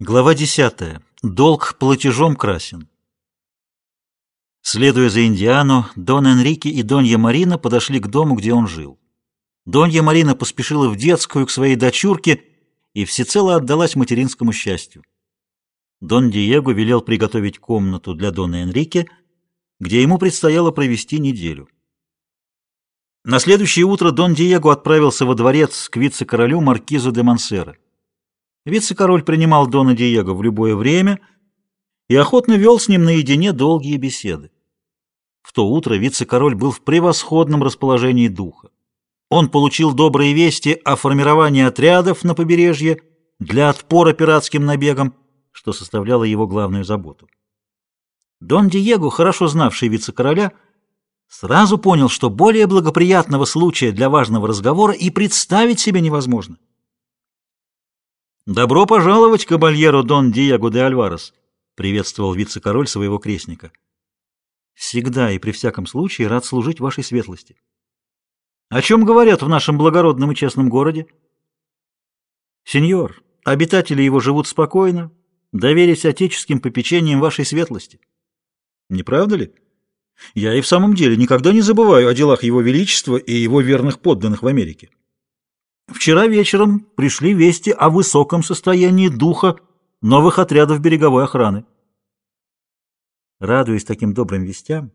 Глава 10. Долг платежом красен. Следуя за Индиану, Дон Энрике и Донья Марина подошли к дому, где он жил. Донья Марина поспешила в детскую к своей дочурке и всецело отдалась материнскому счастью. Дон Диего велел приготовить комнату для Дона Энрике, где ему предстояло провести неделю. На следующее утро Дон Диего отправился во дворец к вице-королю Маркизу де Мансера. Вице-король принимал Дона Диего в любое время и охотно вел с ним наедине долгие беседы. В то утро вице-король был в превосходном расположении духа. Он получил добрые вести о формировании отрядов на побережье для отпора пиратским набегам, что составляло его главную заботу. Дон Диего, хорошо знавший вице-короля, сразу понял, что более благоприятного случая для важного разговора и представить себе невозможно. «Добро пожаловать, кабальеро Дон Диего де Альварес», — приветствовал вице-король своего крестника. «Всегда и при всяком случае рад служить вашей светлости». «О чем говорят в нашем благородном и честном городе?» «Сеньор, обитатели его живут спокойно, доверясь отеческим попечениям вашей светлости». «Не правда ли?» «Я и в самом деле никогда не забываю о делах его величества и его верных подданных в Америке». Вчера вечером пришли вести о высоком состоянии духа новых отрядов береговой охраны. Радуясь таким добрым вестям,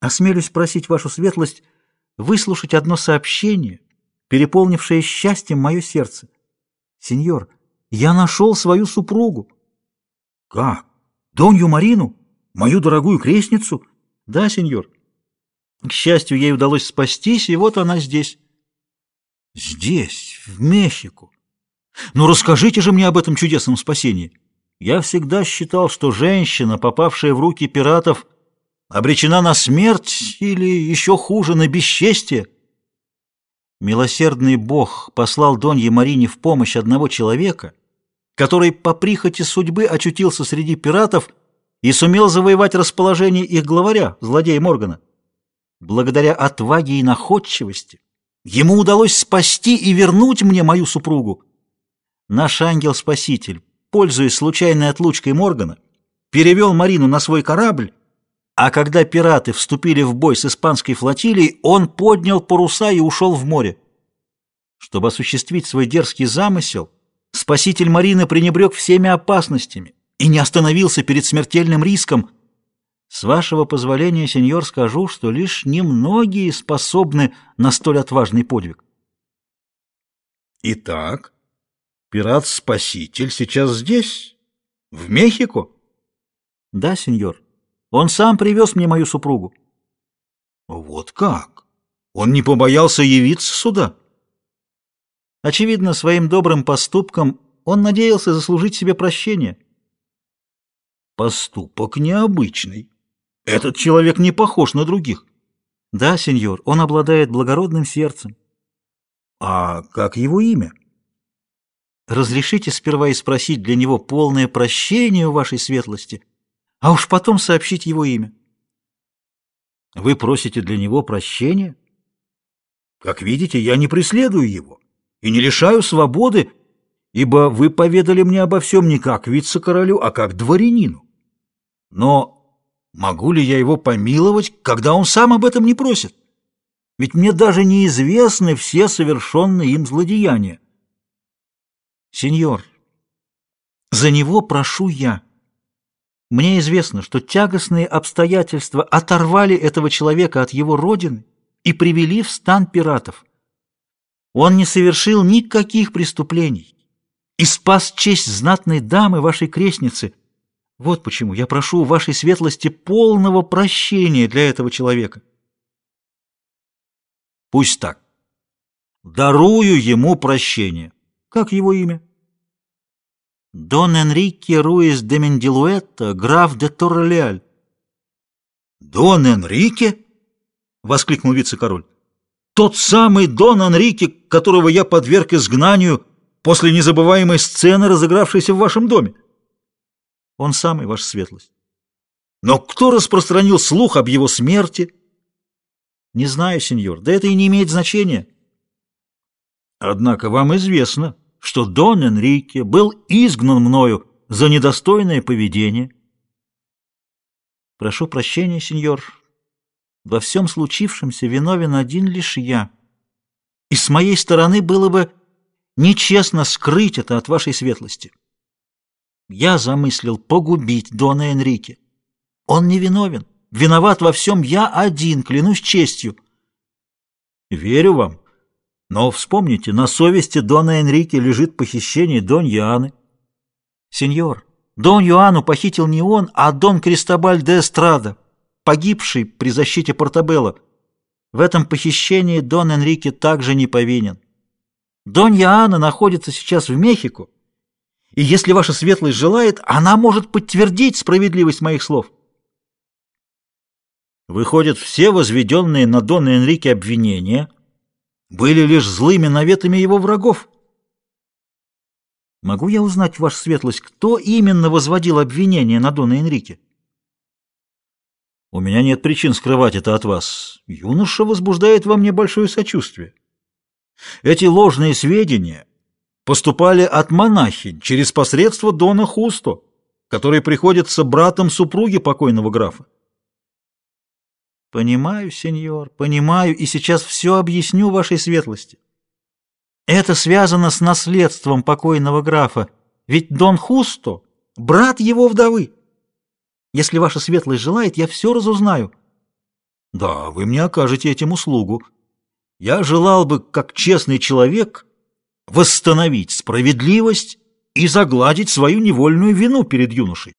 осмелюсь просить вашу светлость выслушать одно сообщение, переполнившее счастьем мое сердце. Сеньор, я нашел свою супругу. Как? Донью Марину? Мою дорогую крестницу? Да, сеньор. К счастью, ей удалось спастись, и вот она здесь. Здесь, в Мехико. Ну расскажите же мне об этом чудесном спасении. Я всегда считал, что женщина, попавшая в руки пиратов, обречена на смерть или еще хуже, на бесчестие. Милосердный Бог послал Донье Марине в помощь одного человека, который по прихоти судьбы очутился среди пиратов и сумел завоевать расположение их главаря, злодея Моргана. Благодаря отваге и находчивости Ему удалось спасти и вернуть мне мою супругу. Наш ангел-спаситель, пользуясь случайной отлучкой Моргана, перевел Марину на свой корабль, а когда пираты вступили в бой с испанской флотилией, он поднял паруса и ушел в море. Чтобы осуществить свой дерзкий замысел, спаситель Марины пренебрег всеми опасностями и не остановился перед смертельным риском – с вашего позволения, сеньор, скажу, что лишь немногие способны на столь отважный подвиг. Итак, пират-спаситель сейчас здесь, в Мехико? Да, сеньор. Он сам привез мне мою супругу. Вот как? Он не побоялся явиться сюда? Очевидно, своим добрым поступком он надеялся заслужить себе прощение. Поступок необычный. Этот человек не похож на других. Да, сеньор, он обладает благородным сердцем. А как его имя? Разрешите сперва и спросить для него полное прощение у вашей светлости, а уж потом сообщить его имя. Вы просите для него прощения? Как видите, я не преследую его и не лишаю свободы, ибо вы поведали мне обо всем не как вице-королю, а как дворянину. Но Могу ли я его помиловать, когда он сам об этом не просит? Ведь мне даже неизвестны все совершенные им злодеяния. Сеньор, за него прошу я. Мне известно, что тягостные обстоятельства оторвали этого человека от его родины и привели в стан пиратов. Он не совершил никаких преступлений и спас честь знатной дамы, вашей крестницы, вот почему я прошу у вашей светлости полного прощения для этого человека. Пусть так. Дарую ему прощение. Как его имя? Дон Энрике Руис де Мендилуэта, граф де Торрелиаль. Дон Энрике? Воскликнул вице-король. Тот самый Дон Энрике, которого я подверг изгнанию после незабываемой сцены, разыгравшейся в вашем доме. Он самый, ваша светлость. Но кто распространил слух об его смерти? Не знаю, сеньор, да это и не имеет значения. Однако вам известно, что Дон Энрике был изгнан мною за недостойное поведение. Прошу прощения, сеньор. Во всем случившемся виновен один лишь я. И с моей стороны было бы нечестно скрыть это от вашей светлости. Я замыслил погубить Дона Энрике. Он не виновен. Виноват во всем я один, клянусь честью. Верю вам. Но вспомните, на совести Дона Энрике лежит похищение Дон Яны. Сеньор, Дон Юану похитил не он, а Дон Кристобаль де Эстрада, погибший при защите Портабелло. В этом похищении Дон Энрике также не повинен. Дон Яна находится сейчас в Мехико, и если ваша светлость желает, она может подтвердить справедливость моих слов. Выходят, все возведенные на Дона Энрике обвинения были лишь злыми наветами его врагов. Могу я узнать, ваша светлость, кто именно возводил обвинение на Дона Энрике? У меня нет причин скрывать это от вас. Юноша возбуждает во мне большое сочувствие. Эти ложные сведения поступали от монахинь через посредство Дона Хусто, который приходится братом супруги покойного графа. Понимаю, сеньор, понимаю, и сейчас все объясню вашей светлости. Это связано с наследством покойного графа, ведь Дон Хусто — брат его вдовы. Если ваша светлость желает, я все разузнаю. Да, вы мне окажете этим услугу. Я желал бы, как честный человек, восстановить справедливость и загладить свою невольную вину перед юношей.